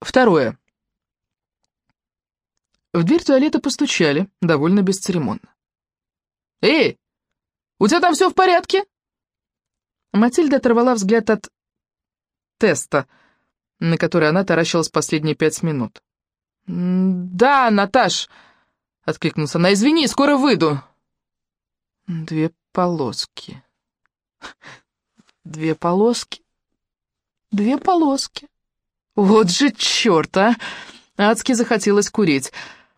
Второе. В дверь туалета постучали, довольно бесцеремонно. «Эй, у тебя там все в порядке?» Матильда оторвала взгляд от теста, на который она таращилась последние пять минут. «Да, Наташ!» — откликнулся она. «Извини, скоро выйду». Две полоски. Две полоски. Две полоски. Вот же черт, а! Адски захотелось курить.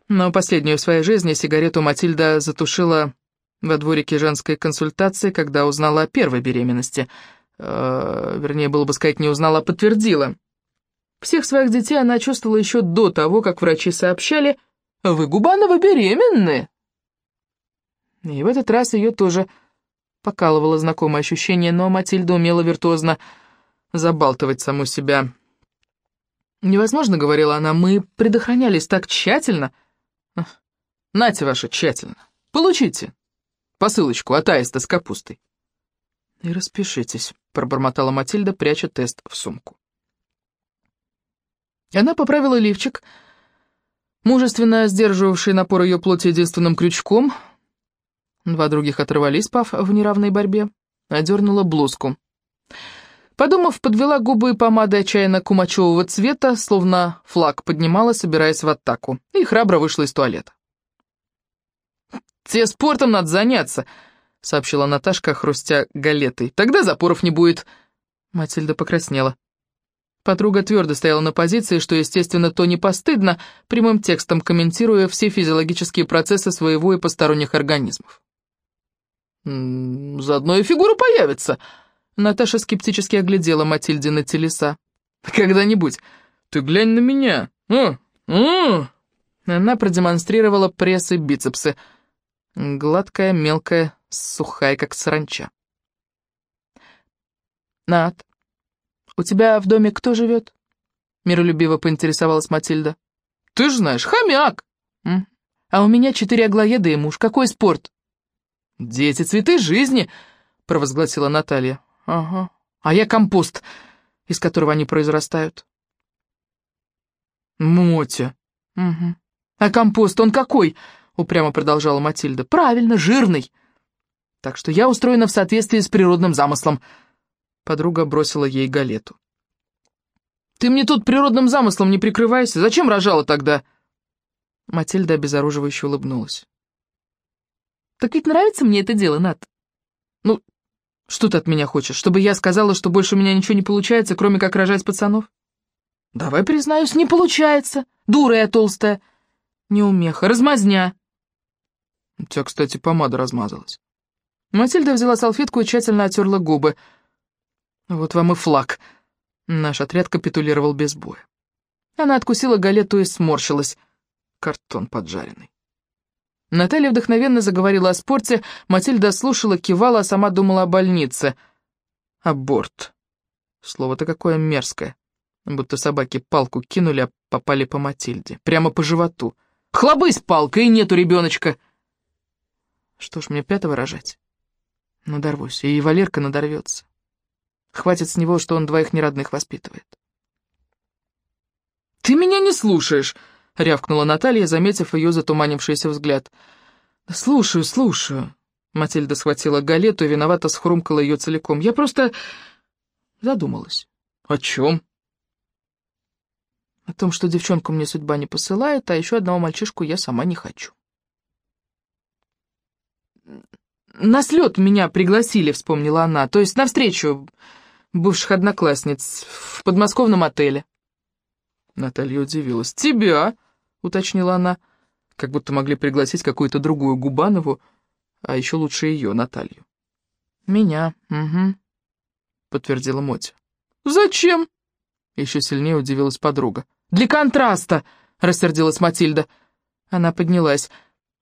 Но последнюю в своей жизни сигарету Матильда затушила во дворике женской консультации, когда узнала о первой беременности. Э, вернее, было бы сказать, не узнала, а подтвердила. Всех своих детей она чувствовала еще до того, как врачи сообщали, «Вы, Губанова, беременны!» И в этот раз ее тоже покалывало знакомое ощущение, но Матильда умела виртуозно забалтывать саму себя. «Невозможно», — говорила она, — «мы предохранялись так тщательно». «Нате ваше тщательно. Получите посылочку от аиста с капустой». «И распишитесь», — пробормотала Матильда, пряча тест в сумку. Она поправила лифчик, мужественно сдерживавший напор ее плоти единственным крючком. Два других оторвались, пав в неравной борьбе. Одернула блузку. Подумав, подвела губы помадой отчаянно кумачевого цвета, словно флаг поднимала, собираясь в атаку, и храбро вышла из туалета. «Тебе спортом надо заняться», — сообщила Наташка, хрустя галетой. «Тогда запоров не будет». Матильда покраснела. Подруга твердо стояла на позиции, что, естественно, то не постыдно, прямым текстом комментируя все физиологические процессы своего и посторонних организмов. «Заодно и фигура появится», Наташа скептически оглядела Матильдины телеса. «Когда-нибудь. Ты глянь на меня. А, а!» Она продемонстрировала пресс и бицепсы. Гладкая, мелкая, сухая, как саранча. «Над, у тебя в доме кто живет?» Миролюбиво поинтересовалась Матильда. «Ты же знаешь, хомяк!» «А у меня четыре аглоеда и муж. Какой спорт?» «Дети, цветы жизни!» — провозгласила Наталья. Ага. А я компост, из которого они произрастают. Мотя. Угу. А компост, он какой? Упрямо продолжала Матильда. Правильно, жирный. Так что я устроена в соответствии с природным замыслом. Подруга бросила ей галету. Ты мне тут природным замыслом не прикрывайся. Зачем рожала тогда? Матильда обезоруживающе улыбнулась. Так ведь нравится мне это дело, Над. Ну, что ты от меня хочешь? Чтобы я сказала, что больше у меня ничего не получается, кроме как рожать пацанов? Давай признаюсь, не получается. Дура я толстая. Неумеха, размазня. У тебя, кстати, помада размазалась. Матильда взяла салфетку и тщательно отерла губы. Вот вам и флаг. Наш отряд капитулировал без боя. Она откусила галету и сморщилась. Картон поджаренный. Наталья вдохновенно заговорила о спорте, Матильда слушала, кивала, а сама думала о больнице. Аборт. Слово-то какое мерзкое. Будто собаки палку кинули, а попали по Матильде. Прямо по животу. Хлобысь палкой, и нету ребеночка. Что ж, мне пятого рожать? Надорвусь, и Валерка надорвется. Хватит с него, что он двоих неродных воспитывает. «Ты меня не слушаешь!» — рявкнула Наталья, заметив ее затуманившийся взгляд. «Слушаю, слушаю». Матильда схватила галету и виновато схрумкала ее целиком. «Я просто задумалась». «О чем?» «О том, что девчонку мне судьба не посылает, а еще одного мальчишку я сама не хочу». «На слет меня пригласили», — вспомнила она, «то есть на встречу бывших одноклассниц в подмосковном отеле». Наталья удивилась. «Тебя?» — уточнила она. Как будто могли пригласить какую-то другую Губанову, а еще лучше ее, Наталью. «Меня, угу», — подтвердила Мотя. «Зачем?» — еще сильнее удивилась подруга. «Для контраста!» — рассердилась Матильда. Она поднялась.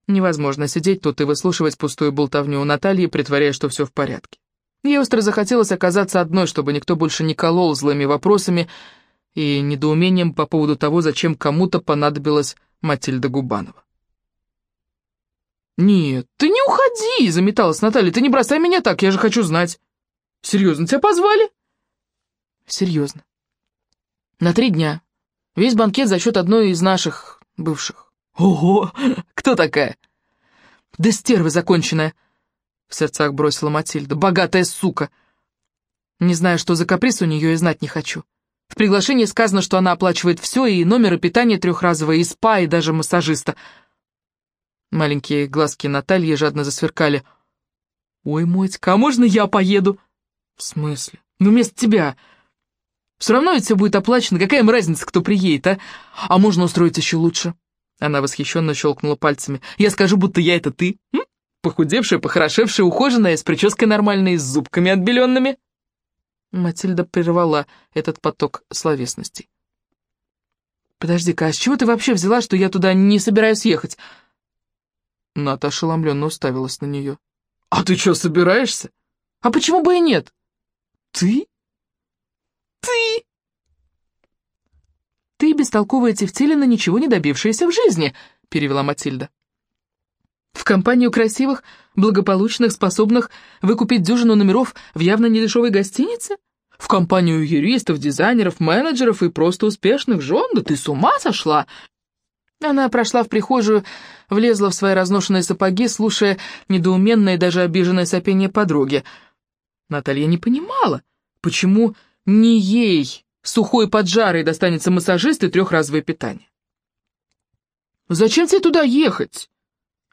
Невозможно сидеть тут и выслушивать пустую болтовню у Натальи, притворяя, что все в порядке. Ей остро захотелось оказаться одной, чтобы никто больше не колол злыми вопросами, и недоумением по поводу того, зачем кому-то понадобилась Матильда Губанова. «Нет, ты не уходи!» — заметалась Наталья. «Ты не бросай меня так, я же хочу знать!» «Серьезно, тебя позвали?» «Серьезно. На три дня. Весь банкет за счет одной из наших бывших. Ого! Кто такая? Да стерва законченная, в сердцах бросила Матильда. Богатая сука! Не знаю, что за каприз у нее, и знать не хочу. В приглашении сказано, что она оплачивает все, и номер, и питание трехразовое, и спа, и даже массажиста. Маленькие глазки Натальи жадно засверкали. «Ой, Мотька, а можно я поеду?» «В смысле? Ну, вместо тебя. Все равно ведь все будет оплачено, какая им разница, кто приедет, а? А можно устроить еще лучше?» Она восхищенно щелкнула пальцами. «Я скажу, будто я это ты. М? Похудевшая, похорошевшая, ухоженная, с прической нормальной, с зубками отбеленными». Матильда прервала этот поток словесностей. «Подожди-ка, а с чего ты вообще взяла, что я туда не собираюсь ехать?» Ната ошеломленно уставилась на нее. «А ты что, собираешься? А почему бы и нет?» «Ты? Ты?» «Ты бестолковая Тефтилина, ничего не добившаяся в жизни», — перевела Матильда. «В компанию красивых, благополучных, способных выкупить дюжину номеров в явно недешевой гостинице? В компанию юристов, дизайнеров, менеджеров и просто успешных жен? Да ты с ума сошла!» Она прошла в прихожую, влезла в свои разношенные сапоги, слушая недоуменное и даже обиженное сопение подруги. Наталья не понимала, почему не ей, сухой поджарой, достанется массажист и трехразовое питание. «Зачем тебе туда ехать?»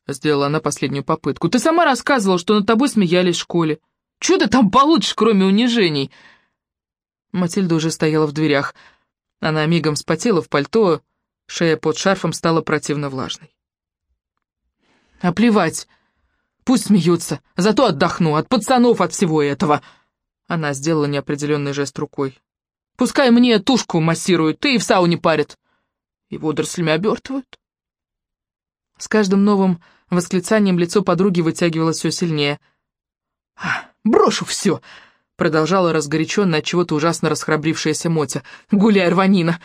Сделала она последнюю попытку. «Ты сама рассказывала, что над тобой смеялись в школе. Чего ты там получишь, кроме унижений?» Матильда уже стояла в дверях. Она мигом вспотела в пальто, Шея под шарфом стала противно влажной. «А плевать! Пусть смеются, зато отдохну, от пацанов, от всего этого!» Она сделала неопределенный жест рукой. «Пускай мне тушку массируют, ты и в сауне парят, и водорослями обертывают». С каждым новым восклицанием лицо подруги вытягивалось все сильнее. «А, «Брошу все!» — продолжала разгоряченно от чего-то ужасно расхрабрившаяся Мотя. «Гуляй, рванина!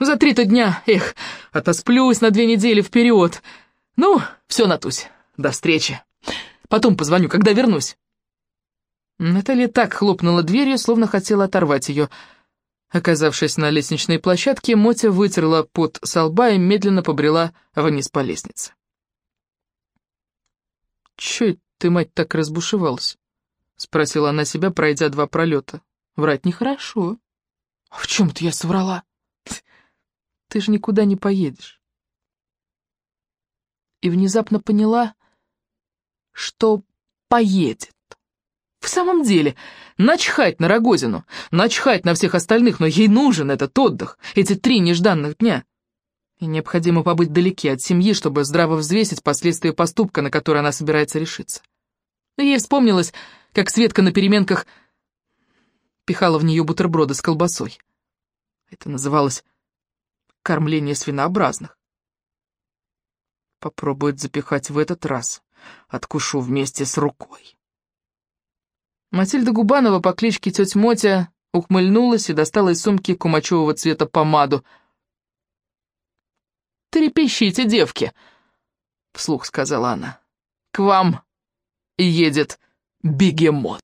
За три-то дня, эх, отосплюсь на две недели вперед. Ну, все, Натусь, до встречи. Потом позвоню, когда вернусь. Наталья так хлопнула дверью, словно хотела оторвать ее. Оказавшись на лестничной площадке, Мотя вытерла пот со лба и медленно побрела вниз по лестнице. «Чё ты, мать, так разбушевалась?» — спросила она себя, пройдя два пролета. «Врать нехорошо». «А в чем-то я соврала?» Ты же никуда не поедешь. И внезапно поняла, что поедет. В самом деле, начхать на Рогозину, начхать на всех остальных, но ей нужен этот отдых, эти три нежданных дня. И необходимо побыть далеки от семьи, чтобы здраво взвесить последствия поступка, на который она собирается решиться. И ей вспомнилось, как Светка на переменках пихала в нее бутерброды с колбасой. Это называлось кормление свинообразных. Попробует запихать в этот раз. Откушу вместе с рукой. Матильда Губанова по кличке Тетя Мотя ухмыльнулась и достала из сумки кумачевого цвета помаду. «Трепещите, девки!» — вслух сказала она. «К вам едет бегемот».